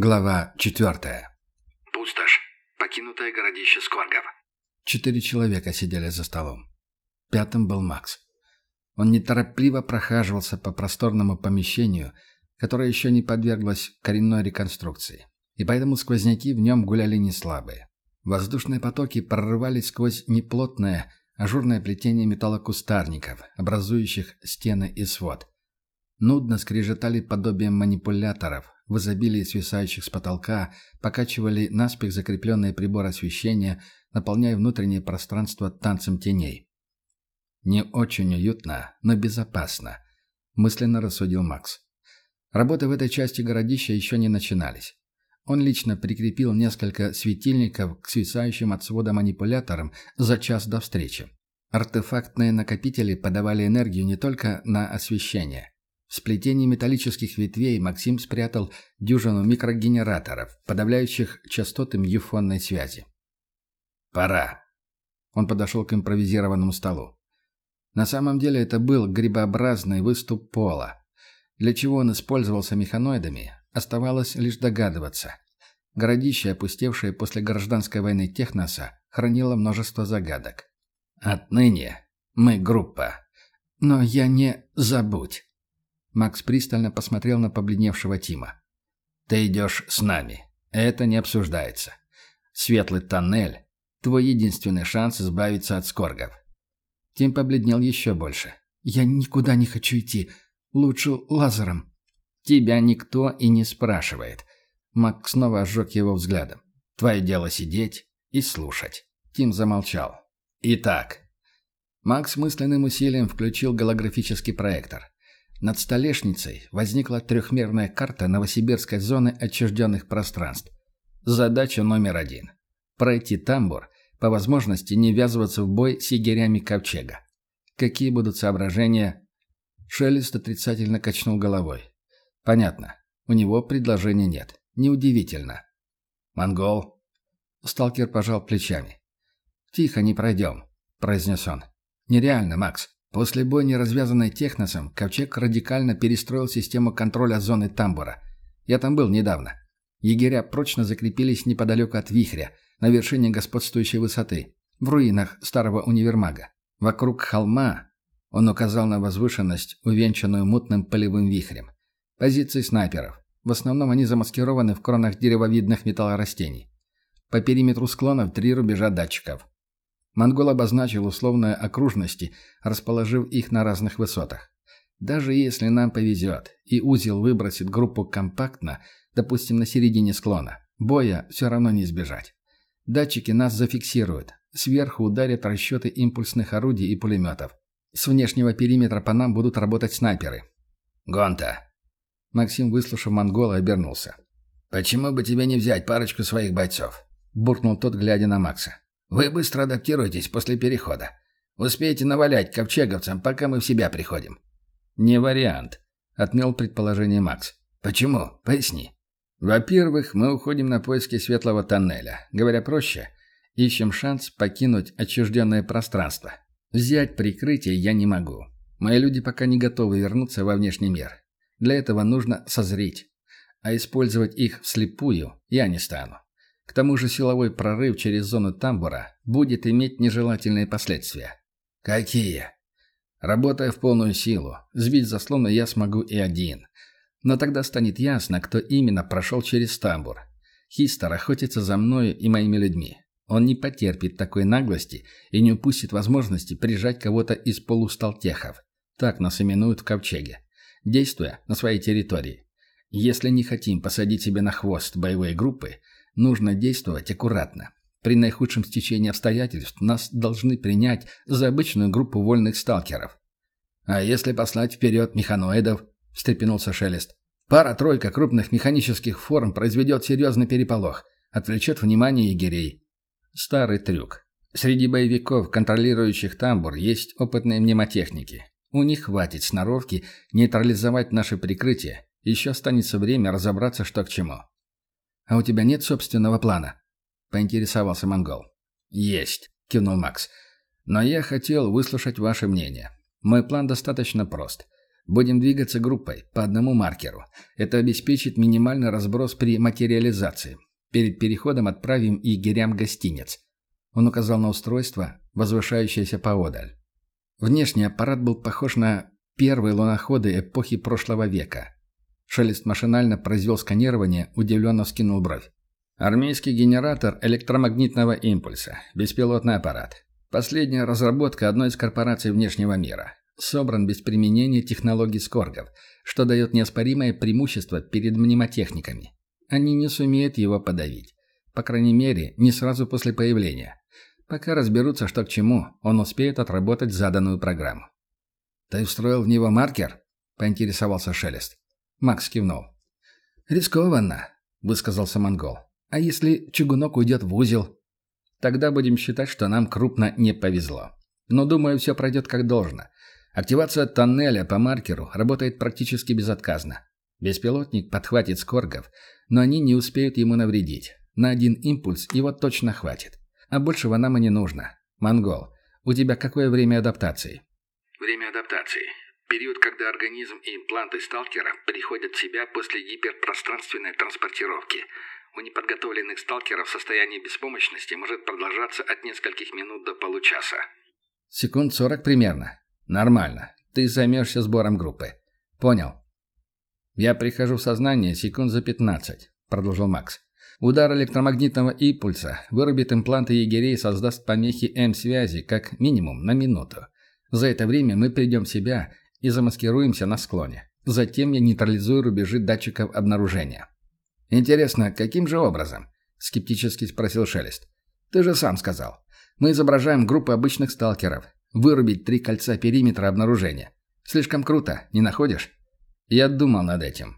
Глава четвертая. Пустошь. Покинутое городище Скоргов. Четыре человека сидели за столом. Пятым был Макс. Он неторопливо прохаживался по просторному помещению, которое еще не подверглось коренной реконструкции, и поэтому сквозняки в нем гуляли не слабые. Воздушные потоки прорывались сквозь неплотное, ажурное плетение металлокустарников, образующих стены и свод. Нудно скрежетали подобием манипуляторов, в изобилии свисающих с потолка, покачивали наспех закрепленные приборы освещения, наполняя внутреннее пространство танцем теней. «Не очень уютно, но безопасно», — мысленно рассудил Макс. Работы в этой части городища еще не начинались. Он лично прикрепил несколько светильников к свисающим от свода манипуляторам за час до встречи. Артефактные накопители подавали энергию не только на освещение. В сплетении металлических ветвей Максим спрятал дюжину микрогенераторов, подавляющих частоты мьюфонной связи. «Пора!» Он подошел к импровизированному столу. На самом деле это был грибообразный выступ пола. Для чего он использовался механоидами, оставалось лишь догадываться. Городище, опустевшее после гражданской войны Техноса, хранило множество загадок. «Отныне мы группа. Но я не забудь!» Макс пристально посмотрел на побледневшего Тима. «Ты идешь с нами. Это не обсуждается. Светлый тоннель – твой единственный шанс избавиться от скоргов». Тим побледнел еще больше. «Я никуда не хочу идти. Лучше лазером». «Тебя никто и не спрашивает». Макс снова ожег его взглядом. «Твое дело сидеть и слушать». Тим замолчал. «Итак». Макс мысленным усилием включил голографический проектор. Над столешницей возникла трехмерная карта Новосибирской зоны отчужденных пространств. Задача номер один – пройти тамбур, по возможности не ввязываться в бой с егерями Ковчега. Какие будут соображения? Шелест отрицательно качнул головой. Понятно. У него предложения нет. Неудивительно. Монгол. Сталкер пожал плечами. «Тихо, не пройдем», – произнес он. «Нереально, Макс. После бойни, развязанной Техносом, Ковчег радикально перестроил систему контроля зоны тамбура. Я там был недавно. Егеря прочно закрепились неподалеку от вихря, на вершине господствующей высоты, в руинах старого универмага. Вокруг холма он указал на возвышенность, увенчанную мутным полевым вихрем. Позиции снайперов. В основном они замаскированы в кронах деревовидных металлорастений. По периметру склонов три рубежа датчиков. Монгол обозначил условные окружности, расположив их на разных высотах. Даже если нам повезет, и узел выбросит группу компактно, допустим, на середине склона, боя все равно не избежать. Датчики нас зафиксируют. Сверху ударят расчеты импульсных орудий и пулеметов. С внешнего периметра по нам будут работать снайперы. «Гонта!» Максим, выслушав монгола, обернулся. «Почему бы тебе не взять парочку своих бойцов?» Буркнул тот, глядя на Макса. Вы быстро адаптируетесь после перехода. Успеете навалять ковчеговцам, пока мы в себя приходим». «Не вариант», — отмел предположение Макс. «Почему? Поясни». «Во-первых, мы уходим на поиски светлого тоннеля. Говоря проще, ищем шанс покинуть отчужденное пространство. Взять прикрытие я не могу. Мои люди пока не готовы вернуться во внешний мир. Для этого нужно созреть. А использовать их вслепую я не стану. К тому же силовой прорыв через зону тамбура будет иметь нежелательные последствия. Какие? Работая в полную силу, сбить заслоны я смогу и один. Но тогда станет ясно, кто именно прошел через тамбур. Хистер охотится за мною и моими людьми. Он не потерпит такой наглости и не упустит возможности прижать кого-то из полусталтехов. Так нас именуют в Ковчеге. Действуя на своей территории. Если не хотим посадить себе на хвост боевой группы, Нужно действовать аккуратно. При наихудшем стечении обстоятельств нас должны принять за обычную группу вольных сталкеров. «А если послать вперед механоидов?» – встрепенулся Шелест. «Пара-тройка крупных механических форм произведет серьезный переполох, отвлечет внимание егерей». Старый трюк. Среди боевиков, контролирующих тамбур, есть опытные мнемотехники. У них хватит сноровки нейтрализовать наше прикрытие. Еще останется время разобраться, что к чему. «А у тебя нет собственного плана?» — поинтересовался монгол. «Есть», — кивнул Макс. «Но я хотел выслушать ваше мнение. Мой план достаточно прост. Будем двигаться группой, по одному маркеру. Это обеспечит минимальный разброс при материализации. Перед переходом отправим егерям гостиниц. Он указал на устройство, возвышающееся поодаль. Внешний аппарат был похож на первые луноходы эпохи прошлого века. Шелест машинально произвел сканирование, удивленно вскинул бровь. Армейский генератор электромагнитного импульса. Беспилотный аппарат. Последняя разработка одной из корпораций внешнего мира. Собран без применения технологий скоргов, что дает неоспоримое преимущество перед мнемотехниками. Они не сумеют его подавить. По крайней мере, не сразу после появления. Пока разберутся, что к чему, он успеет отработать заданную программу. «Ты встроил в него маркер?» – поинтересовался Шелест. Макс кивнул. «Рискованно», – высказался монгол. «А если чугунок уйдет в узел?» «Тогда будем считать, что нам крупно не повезло. Но, думаю, все пройдет как должно. Активация тоннеля по маркеру работает практически безотказно. Беспилотник подхватит скоргов, но они не успеют ему навредить. На один импульс его точно хватит. А большего нам и не нужно. Монгол, у тебя какое время адаптации? Время адаптации. Период, когда организм и импланты сталкера приходят в себя после гиперпространственной транспортировки. У неподготовленных сталкеров состояние беспомощности может продолжаться от нескольких минут до получаса. Секунд сорок примерно. Нормально. Ты займешься сбором группы. Понял. Я прихожу в сознание секунд за пятнадцать, продолжил Макс. Удар электромагнитного импульса вырубит импланты егерей и создаст помехи М-связи как минимум на минуту. За это время мы придем в себя и замаскируемся на склоне. Затем я нейтрализую рубежи датчиков обнаружения. «Интересно, каким же образом?» – скептически спросил Шелест. «Ты же сам сказал. Мы изображаем группу обычных сталкеров. Вырубить три кольца периметра обнаружения. Слишком круто, не находишь?» Я думал над этим.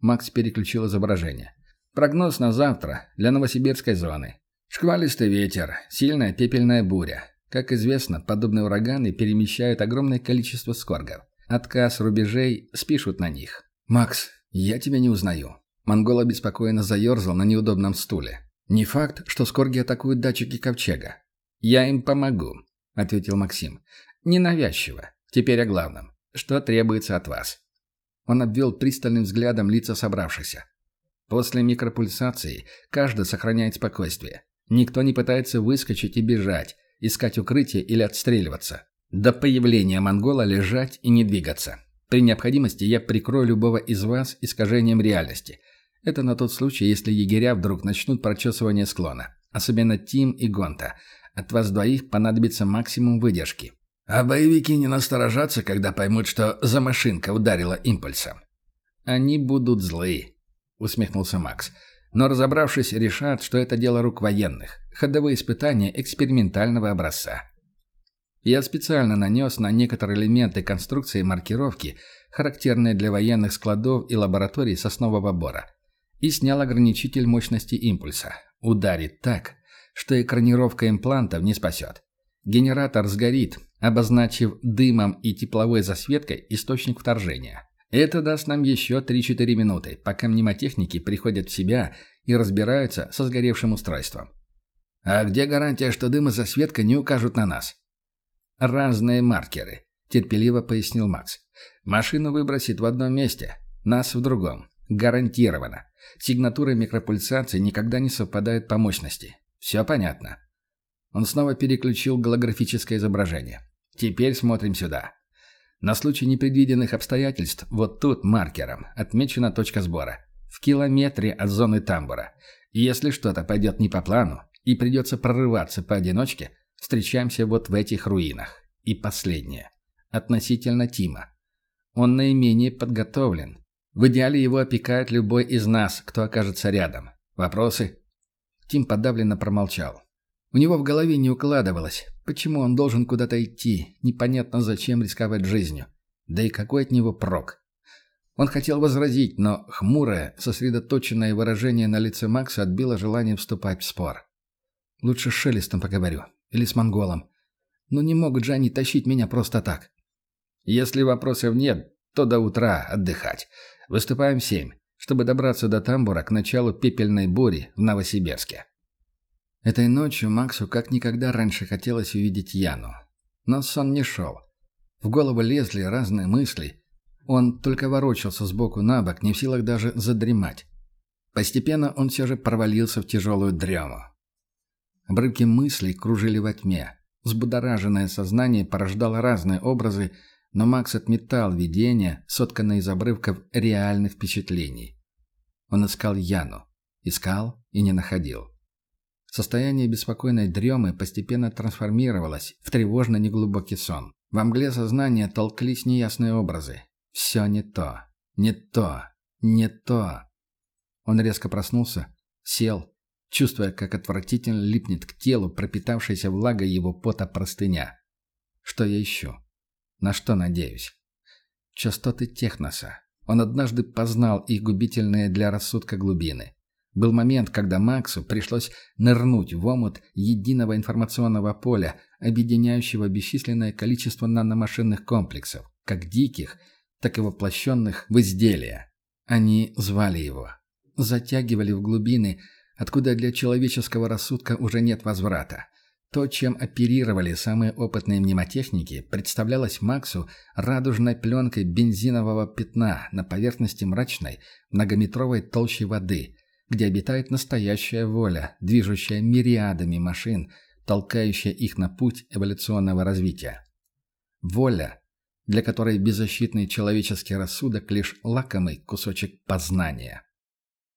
Макс переключил изображение. Прогноз на завтра для Новосибирской зоны. Шквалистый ветер, сильная пепельная буря. Как известно, подобные ураганы перемещают огромное количество скоргов. Отказ рубежей спишут на них. «Макс, я тебя не узнаю». Монгол обеспокоенно заерзал на неудобном стуле. «Не факт, что скорги атакуют датчики ковчега». «Я им помогу», — ответил Максим. «Ненавязчиво. Теперь о главном. Что требуется от вас?» Он обвел пристальным взглядом лица собравшихся. После микропульсации каждый сохраняет спокойствие. Никто не пытается выскочить и бежать, искать укрытие или отстреливаться. До появления монгола лежать и не двигаться. При необходимости я прикрою любого из вас искажением реальности. Это на тот случай, если егеря вдруг начнут прочесывание склона. Особенно Тим и Гонта. От вас двоих понадобится максимум выдержки. А боевики не насторожатся, когда поймут, что за машинка ударила импульсом. Они будут злые. — усмехнулся Макс. «Но разобравшись, решат, что это дело рук военных. Ходовые испытания экспериментального образца». Я специально нанес на некоторые элементы конструкции маркировки, характерные для военных складов и лабораторий соснового бора, и снял ограничитель мощности импульса. Ударит так, что экранировка имплантов не спасет. Генератор сгорит, обозначив дымом и тепловой засветкой источник вторжения. Это даст нам еще 3-4 минуты, пока мнемотехники приходят в себя и разбираются со сгоревшим устройством. А где гарантия, что дым и засветка не укажут на нас? Разные маркеры, терпеливо пояснил Макс. Машину выбросит в одном месте, нас в другом. Гарантированно. Сигнатуры микропульсации никогда не совпадают по мощности. Все понятно. Он снова переключил голографическое изображение. Теперь смотрим сюда. На случай непредвиденных обстоятельств вот тут маркером отмечена точка сбора. В километре от зоны тамбура. Если что-то пойдет не по плану и придется прорываться поодиночке, встречаемся вот в этих руинах. И последнее. Относительно Тима. Он наименее подготовлен. В идеале его опекает любой из нас, кто окажется рядом. Вопросы? Тим подавленно промолчал. У него в голове не укладывалось, почему он должен куда-то идти, непонятно зачем рисковать жизнью. Да и какой от него прок? Он хотел возразить, но хмурое, сосредоточенное выражение на лице Макса отбило желание вступать в спор. «Лучше с Шелестом поговорю. Или с Монголом. Но не могут же они тащить меня просто так». «Если вопросов нет, то до утра отдыхать. Выступаем в семь, чтобы добраться до тамбура к началу пепельной бури в Новосибирске». Этой ночью Максу как никогда раньше хотелось увидеть Яну. Но сон не шел. В голову лезли разные мысли, Он только ворочался сбоку на бок, не в силах даже задремать. Постепенно он все же провалился в тяжелую дрему. Обрывки мыслей кружили во тьме. Взбудораженное сознание порождало разные образы, но Макс отметал видения, сотканные из обрывков реальных впечатлений. Он искал Яну. Искал и не находил. Состояние беспокойной дремы постепенно трансформировалось в тревожно неглубокий сон. Во мгле сознания толклись неясные образы. Все не то. Не то. Не то. Он резко проснулся, сел, чувствуя, как отвратительно липнет к телу пропитавшаяся влагой его пота простыня. Что я ищу? На что надеюсь? Частоты техноса. Он однажды познал их губительные для рассудка глубины. Был момент, когда Максу пришлось нырнуть в омут единого информационного поля, объединяющего бесчисленное количество наномашинных комплексов, как диких, так и воплощенных в изделия. Они звали его. Затягивали в глубины, откуда для человеческого рассудка уже нет возврата. То, чем оперировали самые опытные мнемотехники, представлялось Максу радужной пленкой бензинового пятна на поверхности мрачной, многометровой толщи воды, где обитает настоящая воля, движущая мириадами машин, толкающая их на путь эволюционного развития. Воля, для которой беззащитный человеческий рассудок лишь лакомый кусочек познания.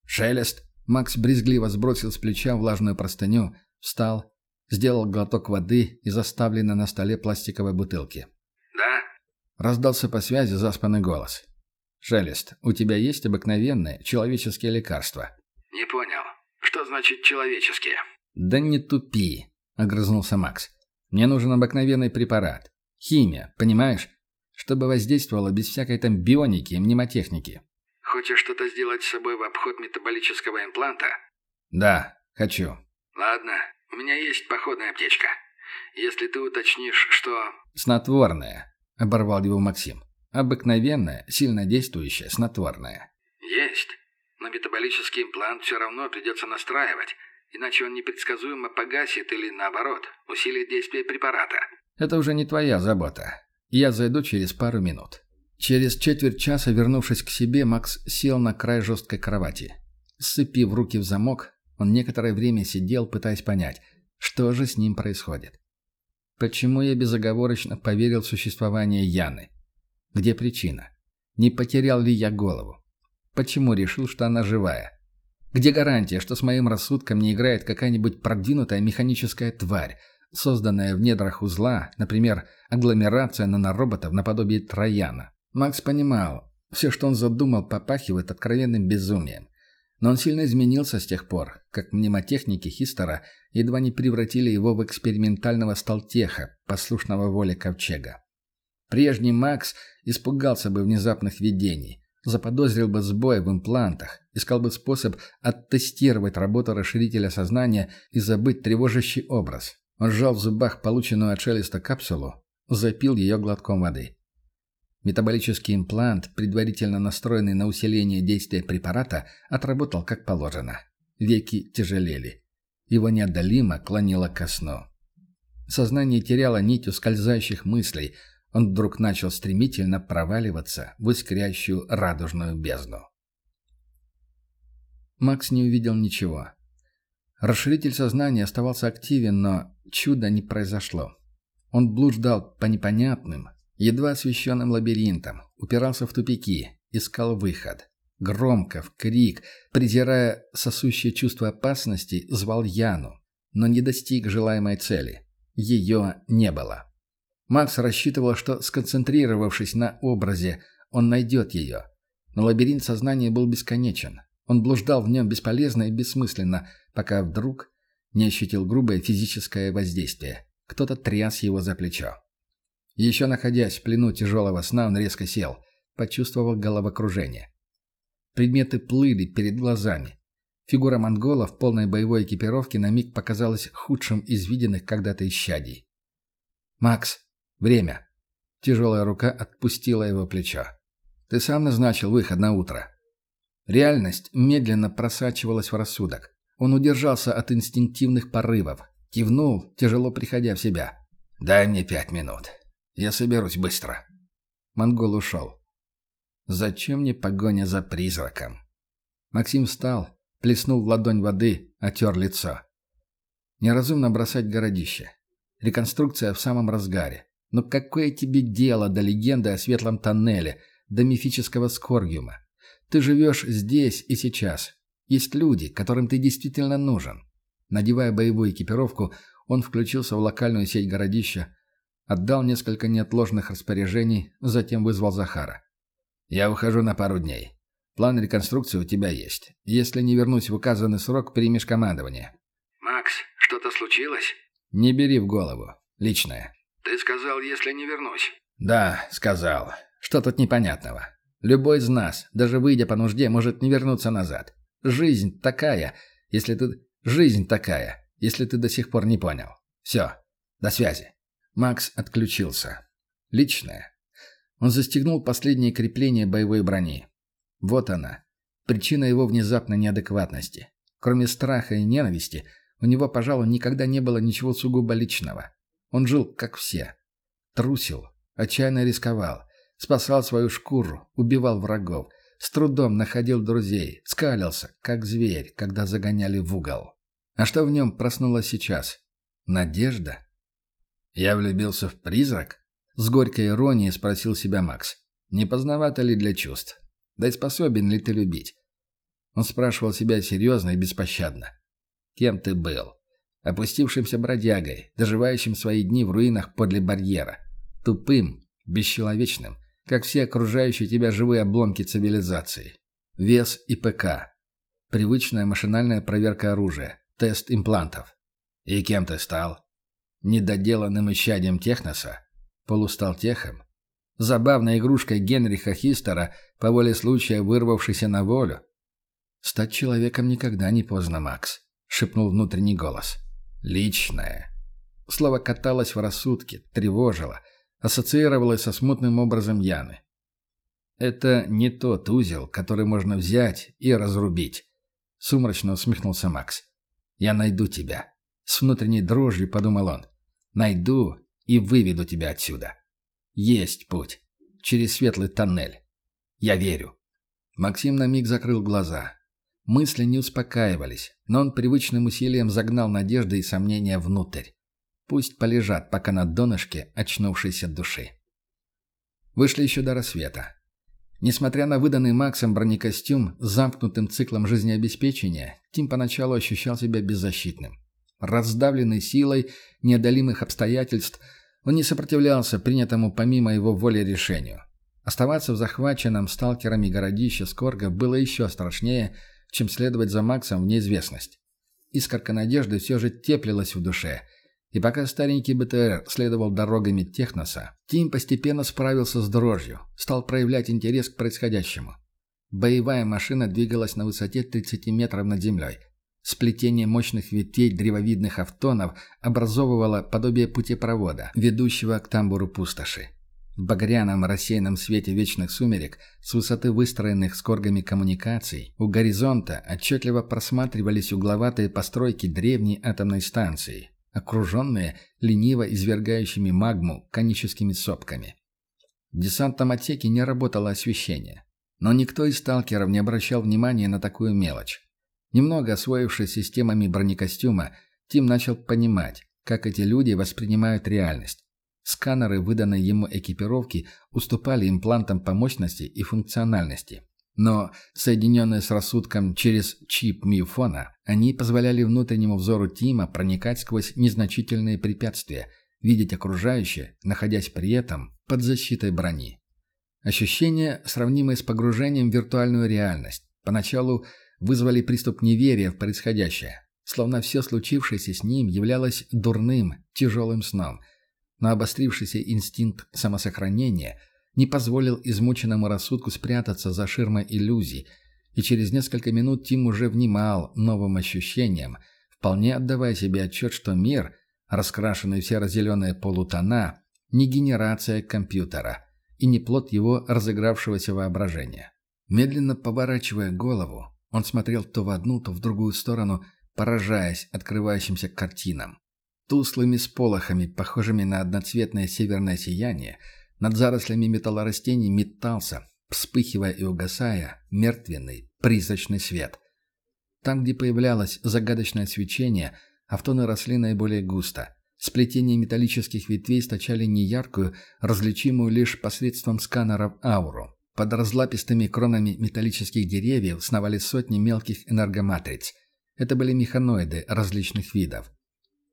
Шелест! Макс брезгливо сбросил с плеча влажную простыню, встал, сделал глоток воды из оставленной на столе пластиковой бутылки. «Да?» Раздался по связи заспанный голос. «Шелест, у тебя есть обыкновенные человеческие лекарства?» «Не понял. Что значит «человеческие»?» «Да не тупи», — огрызнулся Макс. «Мне нужен обыкновенный препарат. Химия, понимаешь? Чтобы воздействовало без всякой там бионики и мнемотехники. Хочешь что-то сделать с собой в обход метаболического импланта? Да, хочу. Ладно, у меня есть походная аптечка. Если ты уточнишь, что... Снотворное, оборвал его Максим. Обыкновенное, сильно действующее снотворное. Есть. Но метаболический имплант все равно придется настраивать, иначе он непредсказуемо погасит или, наоборот, усилит действие препарата. Это уже не твоя забота. Я зайду через пару минут. Через четверть часа, вернувшись к себе, Макс сел на край жесткой кровати. Сцепив руки в замок, он некоторое время сидел, пытаясь понять, что же с ним происходит. Почему я безоговорочно поверил в существование Яны? Где причина? Не потерял ли я голову? Почему решил, что она живая? Где гарантия, что с моим рассудком не играет какая-нибудь продвинутая механическая тварь, созданная в недрах узла, например, агломерация нанороботов наподобие Трояна? Макс понимал, все, что он задумал, попахивает откровенным безумием. Но он сильно изменился с тех пор, как мнемотехники Хистера едва не превратили его в экспериментального сталтеха, послушного воле Ковчега. Прежний Макс испугался бы внезапных видений, заподозрил бы сбой в имплантах, искал бы способ оттестировать работу расширителя сознания и забыть тревожащий образ. Он сжал в зубах полученную от шелеста капсулу, запил ее глотком воды. Метаболический имплант, предварительно настроенный на усиление действия препарата, отработал как положено. Веки тяжелели. Его неотдалимо клонило ко сну. Сознание теряло нить ускользающих мыслей. Он вдруг начал стремительно проваливаться в искрящую радужную бездну. Макс не увидел ничего. Расширитель сознания оставался активен, но чуда не произошло. Он блуждал по непонятным, едва освещенным лабиринтом, упирался в тупики, искал выход. Громко, в крик, презирая сосущее чувство опасности, звал Яну, но не достиг желаемой цели. Ее не было. Макс рассчитывал, что, сконцентрировавшись на образе, он найдет ее. Но лабиринт сознания был бесконечен. Он блуждал в нем бесполезно и бессмысленно, пока вдруг не ощутил грубое физическое воздействие. Кто-то тряс его за плечо. Еще находясь в плену тяжелого сна, он резко сел, почувствовал головокружение. Предметы плыли перед глазами. Фигура монгола в полной боевой экипировке на миг показалась худшим из виденных когда-то исчадий. «Макс, время!» Тяжелая рука отпустила его плечо. «Ты сам назначил выход на утро». Реальность медленно просачивалась в рассудок. Он удержался от инстинктивных порывов. Кивнул, тяжело приходя в себя. «Дай мне пять минут. Я соберусь быстро». Монгол ушел. Зачем мне погоня за призраком? Максим встал, плеснул в ладонь воды, отер лицо. Неразумно бросать городище. Реконструкция в самом разгаре. Но какое тебе дело до легенды о светлом тоннеле, до мифического Скоргиума? Ты живешь здесь и сейчас. Есть люди, которым ты действительно нужен. Надевая боевую экипировку, он включился в локальную сеть городища, отдал несколько неотложных распоряжений, затем вызвал Захара. «Я ухожу на пару дней. План реконструкции у тебя есть. Если не вернусь в указанный срок, примешь командование». «Макс, что-то случилось?» «Не бери в голову. Личное». «Ты сказал, если не вернусь». «Да, сказал. Что тут непонятного? Любой из нас, даже выйдя по нужде, может не вернуться назад. Жизнь такая, если ты... Жизнь такая, если ты до сих пор не понял. Все. До связи». Макс отключился. Личное. Он застегнул последние крепления боевой брони. Вот она. Причина его внезапной неадекватности. Кроме страха и ненависти, у него, пожалуй, никогда не было ничего сугубо личного. Он жил, как все. Трусил, отчаянно рисковал, спасал свою шкуру, убивал врагов, с трудом находил друзей, скалился, как зверь, когда загоняли в угол. А что в нем проснулось сейчас? Надежда? Я влюбился в призрак? С горькой иронией спросил себя Макс. Не поздновато ли для чувств? Да и способен ли ты любить? Он спрашивал себя серьезно и беспощадно. Кем ты был? Опустившимся бродягой, доживающим свои дни в руинах подле барьера. Тупым, бесчеловечным, как все окружающие тебя живые обломки цивилизации. Вес и ПК. Привычная машинальная проверка оружия. Тест имплантов. И кем ты стал? Недоделанным исчадием техноса? Полусталтехом? Забавной игрушкой Генриха Хистера, по воле случая вырвавшейся на волю? Стать человеком никогда не поздно, Макс. — шепнул внутренний голос. «Личное». Слово каталось в рассудке, тревожило, ассоциировалось со смутным образом Яны. «Это не тот узел, который можно взять и разрубить», — сумрачно усмехнулся Макс. «Я найду тебя». С внутренней дрожью подумал он. «Найду и выведу тебя отсюда. Есть путь. Через светлый тоннель. Я верю». Максим на миг закрыл глаза. Мысли не успокаивались, но он привычным усилием загнал надежды и сомнения внутрь. Пусть полежат пока на донышке очнувшейся души. Вышли еще до рассвета. Несмотря на выданный Максом бронекостюм с замкнутым циклом жизнеобеспечения, Тим поначалу ощущал себя беззащитным. Раздавленный силой неодолимых обстоятельств, он не сопротивлялся принятому помимо его воли решению. Оставаться в захваченном сталкерами городище Скорга было еще страшнее – чем следовать за Максом в неизвестность. Искорка надежды все же теплилась в душе. И пока старенький БТР следовал дорогами Техноса, Тим постепенно справился с дрожью, стал проявлять интерес к происходящему. Боевая машина двигалась на высоте 30 метров над землей. Сплетение мощных ветвей древовидных автонов образовывало подобие путепровода, ведущего к тамбуру пустоши. В багряном рассеянном свете вечных сумерек, с высоты выстроенных скоргами коммуникаций, у горизонта отчетливо просматривались угловатые постройки древней атомной станции, окруженные лениво извергающими магму коническими сопками. В десантном отсеке не работало освещение. Но никто из сталкеров не обращал внимания на такую мелочь. Немного освоившись системами бронекостюма, Тим начал понимать, как эти люди воспринимают реальность. Сканеры выданной ему экипировки уступали имплантам по мощности и функциональности. Но, соединенные с рассудком через чип миофона, они позволяли внутреннему взору Тима проникать сквозь незначительные препятствия, видеть окружающее, находясь при этом под защитой брони. Ощущения, сравнимые с погружением в виртуальную реальность, поначалу вызвали приступ неверия в происходящее, словно все случившееся с ним являлось дурным, тяжелым сном – но обострившийся инстинкт самосохранения не позволил измученному рассудку спрятаться за ширмой иллюзий, и через несколько минут Тим уже внимал новым ощущениям, вполне отдавая себе отчет, что мир, раскрашенный в серо-зеленые полутона, не генерация компьютера и не плод его разыгравшегося воображения. Медленно поворачивая голову, он смотрел то в одну, то в другую сторону, поражаясь открывающимся картинам. Туслыми сполохами, похожими на одноцветное северное сияние, над зарослями металлорастений метался, вспыхивая и угасая, мертвенный, призрачный свет. Там, где появлялось загадочное свечение, автоны росли наиболее густо. Сплетения металлических ветвей источали неяркую, различимую лишь посредством сканеров ауру. Под разлапистыми кронами металлических деревьев сновали сотни мелких энергоматриц. Это были механоиды различных видов.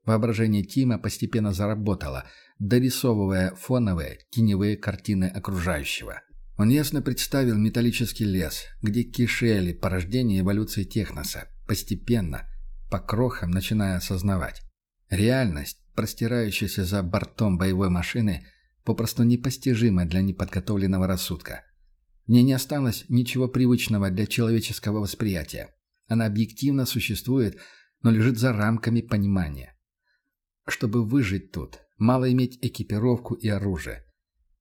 Воображение Тима постепенно заработало, дорисовывая фоновые, теневые картины окружающего. Он ясно представил металлический лес, где кишели порождение эволюции техноса, постепенно, по крохам начиная осознавать. Реальность, простирающаяся за бортом боевой машины, попросту непостижима для неподготовленного рассудка. Ней не осталось ничего привычного для человеческого восприятия. Она объективно существует, но лежит за рамками понимания. Чтобы выжить тут, мало иметь экипировку и оружие.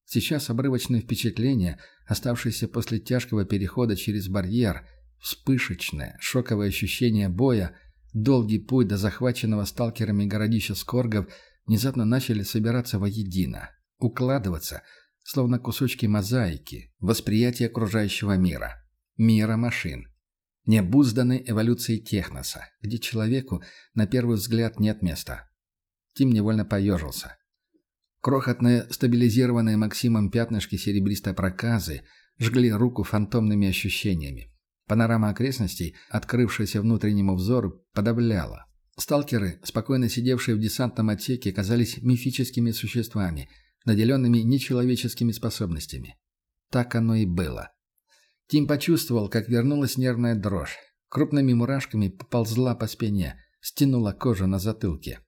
Сейчас обрывочные впечатления, оставшиеся после тяжкого перехода через барьер, вспышечное, шоковое ощущение боя, долгий путь до захваченного сталкерами городища Скоргов внезапно начали собираться воедино, укладываться, словно кусочки мозаики, восприятие окружающего мира, мира машин, необузданной эволюции техноса, где человеку, на первый взгляд, нет места. Тим невольно поежился. Крохотные, стабилизированные Максимом пятнышки серебристой проказы жгли руку фантомными ощущениями. Панорама окрестностей, открывшаяся внутреннему взору, подавляла. Сталкеры, спокойно сидевшие в десантном отсеке, казались мифическими существами, наделенными нечеловеческими способностями. Так оно и было. Тим почувствовал, как вернулась нервная дрожь. Крупными мурашками поползла по спине, стянула кожу на затылке.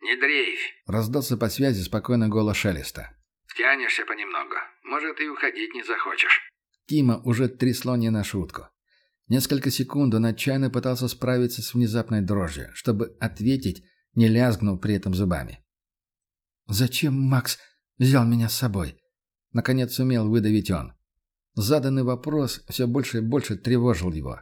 «Не дрейфь!» — раздался по связи спокойный голос Шелеста. «Втянешься понемногу. Может, и уходить не захочешь». Тима уже трясло не на шутку. Несколько секунд он отчаянно пытался справиться с внезапной дрожью, чтобы ответить, не лязгнув при этом зубами. «Зачем Макс взял меня с собой?» Наконец сумел выдавить он. Заданный вопрос все больше и больше тревожил его.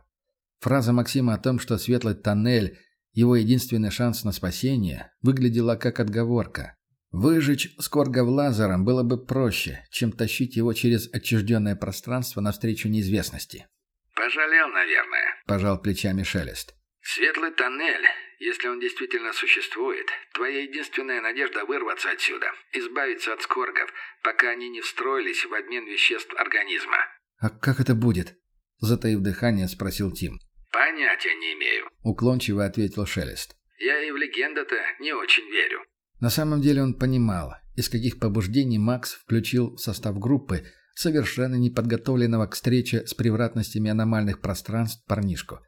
Фраза Максима о том, что светлый тоннель его единственный шанс на спасение выглядела как отговорка. Выжечь Скоргов лазером было бы проще, чем тащить его через отчужденное пространство навстречу неизвестности. «Пожалел, наверное», – пожал плечами Шелест. «Светлый тоннель, если он действительно существует, твоя единственная надежда вырваться отсюда, избавиться от Скоргов, пока они не встроились в обмен веществ организма». «А как это будет?» – затаив дыхание, спросил Тим. «Понятия не имею», — уклончиво ответил Шелест. «Я и в легенду-то не очень верю». На самом деле он понимал, из каких побуждений Макс включил в состав группы совершенно неподготовленного к встрече с превратностями аномальных пространств парнишку.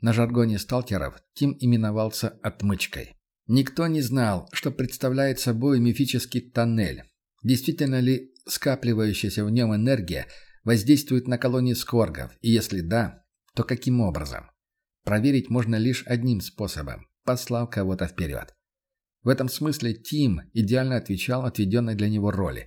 На жаргоне сталкеров Тим именовался «отмычкой». Никто не знал, что представляет собой мифический тоннель. Действительно ли скапливающаяся в нем энергия воздействует на колонии скоргов, и если да, то каким образом? Проверить можно лишь одним способом – послав кого-то вперед. В этом смысле Тим идеально отвечал отведенной для него роли.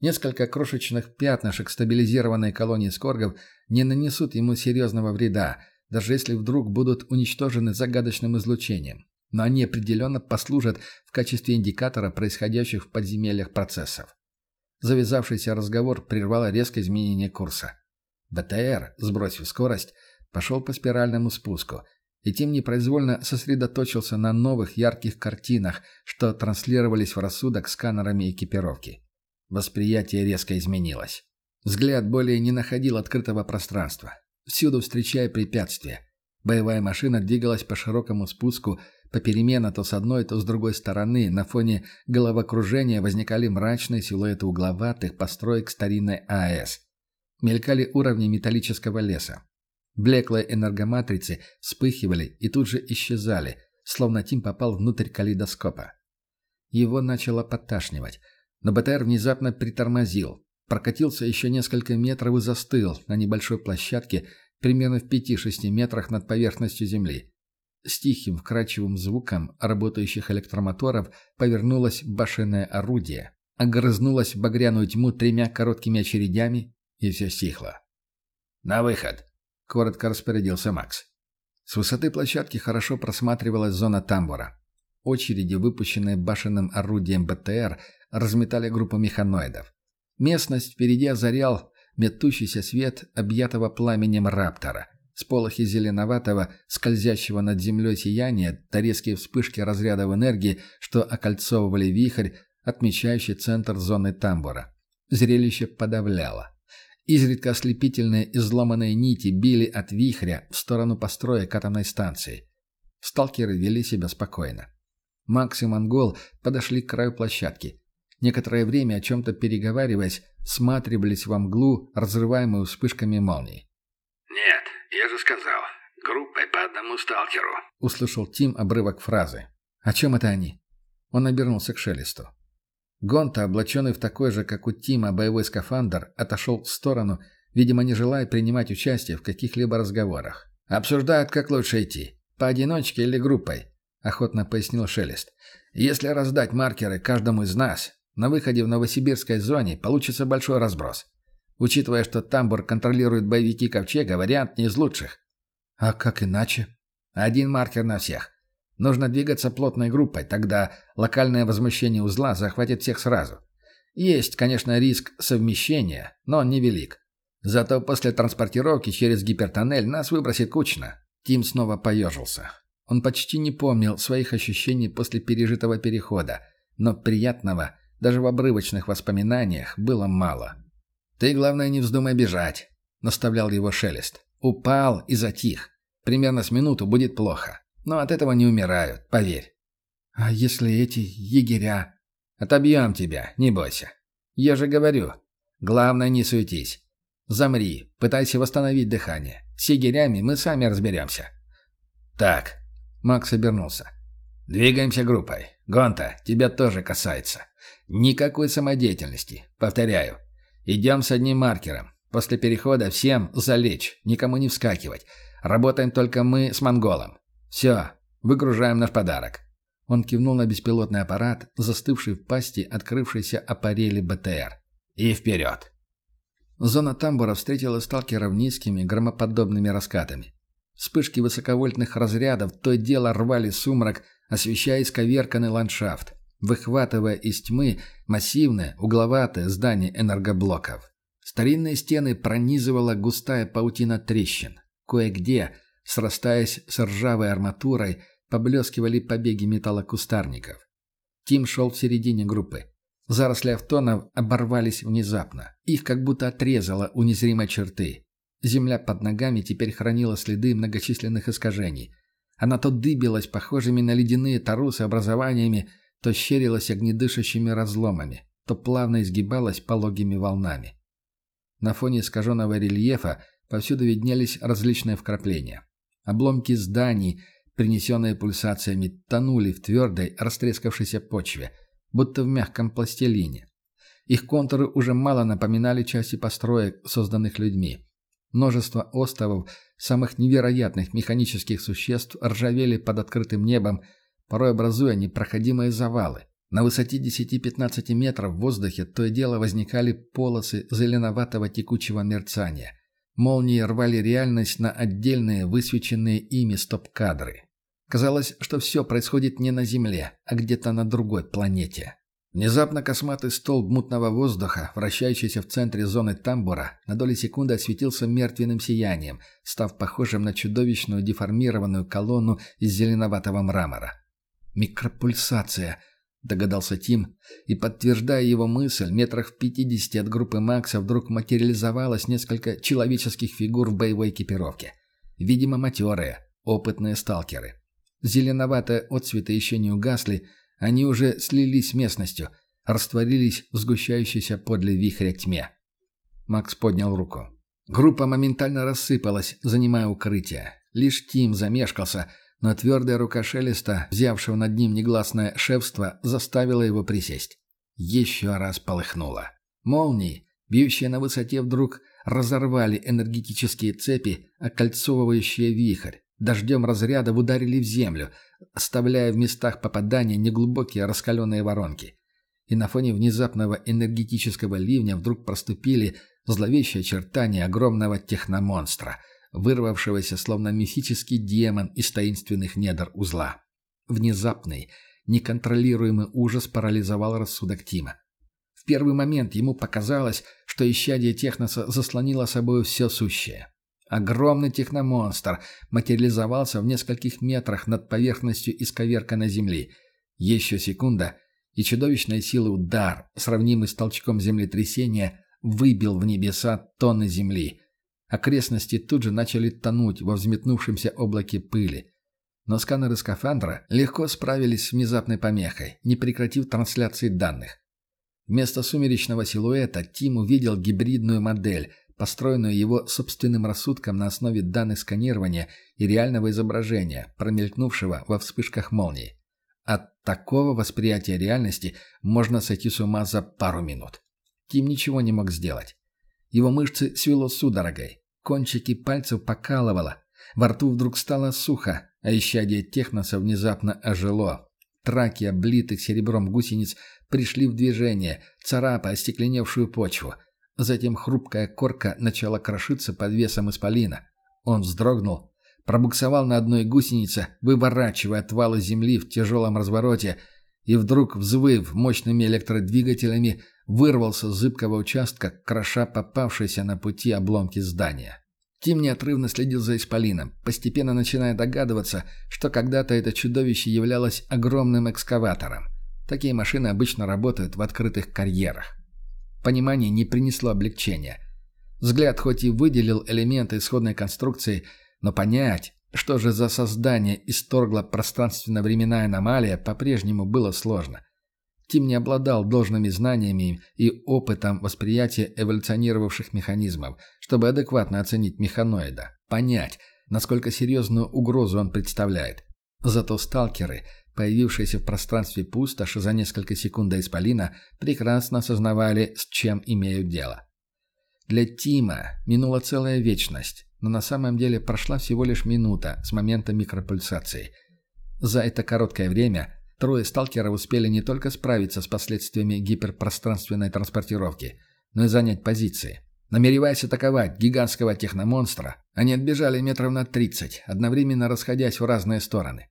Несколько крошечных пятнышек стабилизированной колонии скоргов не нанесут ему серьезного вреда, даже если вдруг будут уничтожены загадочным излучением. Но они определенно послужат в качестве индикатора происходящих в подземельях процессов. Завязавшийся разговор прервало резкое изменение курса. БТР, сбросив скорость, пошел по спиральному спуску, и Тим непроизвольно сосредоточился на новых ярких картинах, что транслировались в рассудок сканерами экипировки. Восприятие резко изменилось. Взгляд более не находил открытого пространства, всюду встречая препятствия. Боевая машина двигалась по широкому спуску, попеременно то с одной, то с другой стороны, на фоне головокружения возникали мрачные силуэты угловатых построек старинной АЭС. Мелькали уровни металлического леса. Блеклые энергоматрицы вспыхивали и тут же исчезали, словно Тим попал внутрь калейдоскопа. Его начало подташнивать, но БТР внезапно притормозил, прокатился еще несколько метров и застыл на небольшой площадке примерно в 5-6 метрах над поверхностью Земли. С тихим вкрадчивым звуком работающих электромоторов повернулось башенное орудие, огрызнулось в багряную тьму тремя короткими очередями, и все стихло. «На выход!» коротко распорядился Макс. С высоты площадки хорошо просматривалась зона тамбура. Очереди, выпущенные башенным орудием БТР, разметали группу механоидов. Местность впереди озарял метущийся свет объятого пламенем раптора, сполохи зеленоватого, скользящего над землей сияния, до резкие вспышки разрядов энергии, что окольцовывали вихрь, отмечающий центр зоны тамбура. Зрелище подавляло. Изредка ослепительные изломанные нити били от вихря в сторону построек атомной станции. Сталкеры вели себя спокойно. Макс и Монгол подошли к краю площадки. Некоторое время, о чем-то переговариваясь, всматривались во мглу, разрываемую вспышками молний. «Нет, я же сказал, группой по одному сталкеру», — услышал Тим обрывок фразы. «О чем это они?» Он обернулся к Шелесту. Гонта, облаченный в такой же, как у Тима, боевой скафандр, отошел в сторону, видимо, не желая принимать участие в каких-либо разговорах. «Обсуждают, как лучше идти. Поодиночке или группой», — охотно пояснил Шелест. «Если раздать маркеры каждому из нас, на выходе в новосибирской зоне получится большой разброс. Учитывая, что тамбур контролируют боевики Ковчега, вариант не из лучших». «А как иначе?» «Один маркер на всех. Нужно двигаться плотной группой, тогда локальное возмущение узла захватит всех сразу. Есть, конечно, риск совмещения, но он невелик. Зато после транспортировки через гипертоннель нас выбросит кучно. Тим снова поежился. Он почти не помнил своих ощущений после пережитого перехода, но приятного, даже в обрывочных воспоминаниях, было мало. «Ты, главное, не вздумай бежать», — наставлял его Шелест. «Упал и затих. Примерно с минуту будет плохо. Но от этого не умирают, поверь. А если эти егеря? Отобьем тебя, не бойся. Я же говорю. Главное, не суетись. Замри, пытайся восстановить дыхание. С егерями мы сами разберемся. Так, Макс обернулся. Двигаемся группой. Гонта, тебя тоже касается. Никакой самодеятельности. Повторяю. Идем с одним маркером. После перехода всем залечь, никому не вскакивать. Работаем только мы с монголом. «Все, выгружаем наш подарок». Он кивнул на беспилотный аппарат, застывший в пасти открывшейся аппарели БТР. «И вперед!» Зона тамбура встретила сталкеров низкими, громоподобными раскатами. Вспышки высоковольтных разрядов то дело рвали сумрак, освещая исковерканный ландшафт, выхватывая из тьмы массивное, угловатое здание энергоблоков. Старинные стены пронизывала густая паутина трещин. Кое-где – Срастаясь с ржавой арматурой, поблескивали побеги металлокустарников. Тим шел в середине группы. Заросли автонов оборвались внезапно. Их как будто отрезало у незримой черты. Земля под ногами теперь хранила следы многочисленных искажений. Она то дыбилась похожими на ледяные тарусы образованиями, то щерилась огнедышащими разломами, то плавно изгибалась пологими волнами. На фоне искаженного рельефа повсюду виднелись различные вкрапления. Обломки зданий, принесенные пульсациями, тонули в твердой, растрескавшейся почве, будто в мягком пластилине. Их контуры уже мало напоминали части построек, созданных людьми. Множество островов самых невероятных механических существ ржавели под открытым небом, порой образуя непроходимые завалы. На высоте 10-15 метров в воздухе то и дело возникали полосы зеленоватого текучего мерцания. Молнии рвали реальность на отдельные, высвеченные ими стоп-кадры. Казалось, что все происходит не на Земле, а где-то на другой планете. Внезапно косматый столб мутного воздуха, вращающийся в центре зоны тамбура, на доли секунды осветился мертвенным сиянием, став похожим на чудовищную деформированную колонну из зеленоватого мрамора. Микропульсация — догадался Тим, и, подтверждая его мысль, метрах в пятидесяти от группы Макса вдруг материализовалось несколько человеческих фигур в боевой экипировке. Видимо, матерые, опытные сталкеры. Зеленоватые отцветы еще не угасли, они уже слились с местностью, растворились в сгущающейся подле вихря тьме. Макс поднял руку. Группа моментально рассыпалась, занимая укрытие. Лишь Тим замешкался — но твердая рука Шелеста, взявшего над ним негласное шефство, заставила его присесть. Еще раз полыхнуло. Молнии, бьющие на высоте, вдруг разорвали энергетические цепи, окольцовывающие вихрь. Дождем разрядов ударили в землю, оставляя в местах попадания неглубокие раскаленные воронки. И на фоне внезапного энергетического ливня вдруг проступили зловещие очертания огромного техномонстра — вырвавшегося словно мифический демон из таинственных недр узла. Внезапный, неконтролируемый ужас парализовал рассудок Тима. В первый момент ему показалось, что исчадие техноса заслонило собой все сущее. Огромный техномонстр материализовался в нескольких метрах над поверхностью исковерканной земли. Еще секунда, и чудовищной силы удар, сравнимый с толчком землетрясения, выбил в небеса тонны земли. Окрестности тут же начали тонуть во взметнувшемся облаке пыли. Но сканеры скафандра легко справились с внезапной помехой, не прекратив трансляции данных. Вместо сумеречного силуэта Тим увидел гибридную модель, построенную его собственным рассудком на основе данных сканирования и реального изображения, промелькнувшего во вспышках молний. От такого восприятия реальности можно сойти с ума за пару минут. Тим ничего не мог сделать. Его мышцы свело судорогой, кончики пальцев покалывало, во рту вдруг стало сухо, а исчадие техноса внезапно ожило. Траки облитых серебром гусениц пришли в движение, царапая остекленевшую почву. Затем хрупкая корка начала крошиться под весом исполина. Он вздрогнул, пробуксовал на одной гусенице, выворачивая отвалы земли в тяжелом развороте, и вдруг, взвыв мощными электродвигателями, вырвался с зыбкого участка, кроша попавшиеся на пути обломки здания. Тим неотрывно следил за Исполином, постепенно начиная догадываться, что когда-то это чудовище являлось огромным экскаватором. Такие машины обычно работают в открытых карьерах. Понимание не принесло облегчения. Взгляд хоть и выделил элементы исходной конструкции, но понять, что же за создание исторгла пространственно-временная аномалия, по-прежнему было сложно. Тим не обладал должными знаниями и опытом восприятия эволюционировавших механизмов, чтобы адекватно оценить механоида, понять, насколько серьезную угрозу он представляет. Зато сталкеры, появившиеся в пространстве пустоши за несколько секунд до Исполина, прекрасно осознавали, с чем имеют дело. Для Тима минула целая вечность, но на самом деле прошла всего лишь минута с момента микропульсации. За это короткое время – Трое сталкеров успели не только справиться с последствиями гиперпространственной транспортировки, но и занять позиции. Намереваясь атаковать гигантского техномонстра, они отбежали метров на 30, одновременно расходясь в разные стороны.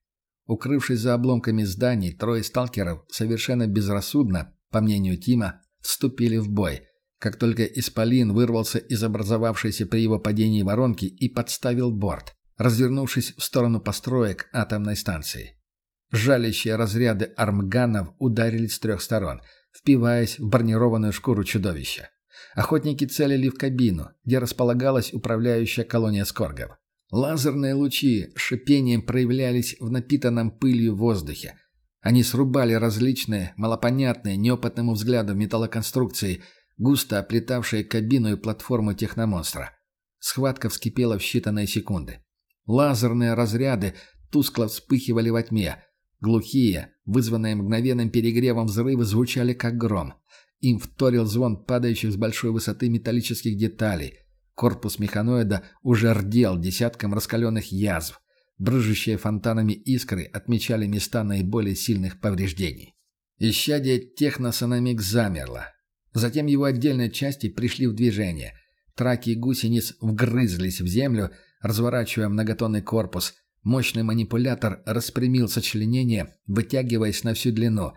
Укрывшись за обломками зданий, трое сталкеров совершенно безрассудно, по мнению Тима, вступили в бой, как только Исполин вырвался из образовавшейся при его падении воронки и подставил борт, развернувшись в сторону построек атомной станции. Жалящие разряды армганов ударили с трех сторон, впиваясь в бронированную шкуру чудовища. Охотники целили в кабину, где располагалась управляющая колония скоргов. Лазерные лучи шипением проявлялись в напитанном пылью воздухе. Они срубали различные, малопонятные, неопытному взгляду металлоконструкции, густо оплетавшие кабину и платформу техномонстра. Схватка вскипела в считанные секунды. Лазерные разряды тускло вспыхивали во тьме, Глухие, вызванные мгновенным перегревом взрывы, звучали как гром. Им вторил звон падающих с большой высоты металлических деталей. Корпус механоида уже рдел десятком раскаленных язв. Брыжущие фонтанами искры отмечали места наиболее сильных повреждений. Исчадие техноса замерло. Затем его отдельные части пришли в движение. Траки и гусениц вгрызлись в землю, разворачивая многотонный корпус – Мощный манипулятор распрямил сочленение, вытягиваясь на всю длину,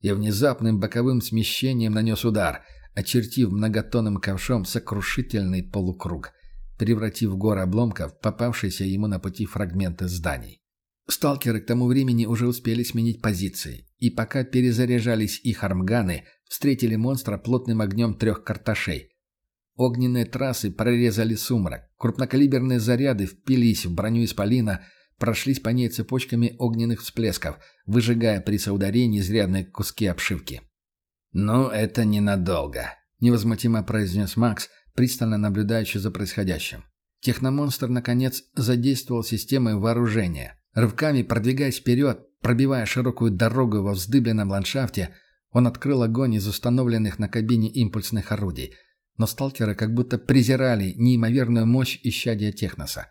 и внезапным боковым смещением нанес удар, очертив многотонным ковшом сокрушительный полукруг, превратив горы обломков попавшиеся ему на пути фрагменты зданий. Сталкеры к тому времени уже успели сменить позиции, и пока перезаряжались их армганы, встретили монстра плотным огнем трех карташей. Огненные трассы прорезали сумрак, крупнокалиберные заряды впились в броню исполина – прошлись по ней цепочками огненных всплесков, выжигая при соударении изрядные куски обшивки. «Ну, это ненадолго», — невозмутимо произнес Макс, пристально наблюдающий за происходящим. Техномонстр, наконец, задействовал системы вооружения. Рывками продвигаясь вперед, пробивая широкую дорогу во вздыбленном ландшафте, он открыл огонь из установленных на кабине импульсных орудий. Но сталкеры как будто презирали неимоверную мощь исчадия техноса.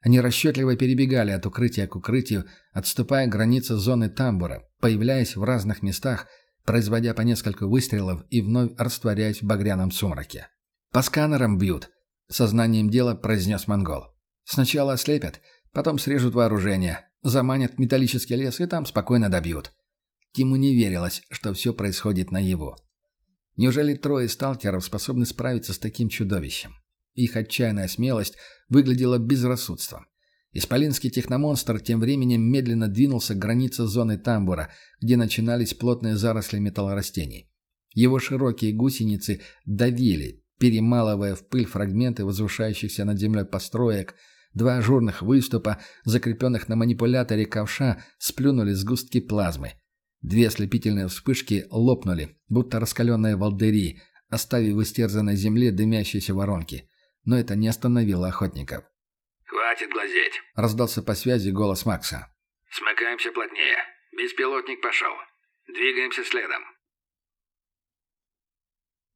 Они расчетливо перебегали от укрытия к укрытию, отступая границы зоны тамбура, появляясь в разных местах, производя по несколько выстрелов и вновь растворяясь в багряном сумраке. «По сканерам бьют», — сознанием дела произнес монгол. «Сначала ослепят, потом срежут вооружение, заманят в металлический лес и там спокойно добьют». Тиму не верилось, что все происходит на его. Неужели трое сталкеров способны справиться с таким чудовищем? Их отчаянная смелость выглядела безрассудством. Исполинский техномонстр тем временем медленно двинулся к границе зоны тамбура, где начинались плотные заросли металлорастений. Его широкие гусеницы давили, перемалывая в пыль фрагменты возвышающихся над землей построек. Два ажурных выступа, закрепленных на манипуляторе ковша, сплюнули сгустки плазмы. Две ослепительные вспышки лопнули, будто раскаленные волдыри, оставив в истерзанной земле дымящиеся воронки. Но это не остановило охотников. «Хватит глазеть!» — раздался по связи голос Макса. «Смыкаемся плотнее. Беспилотник пошел. Двигаемся следом.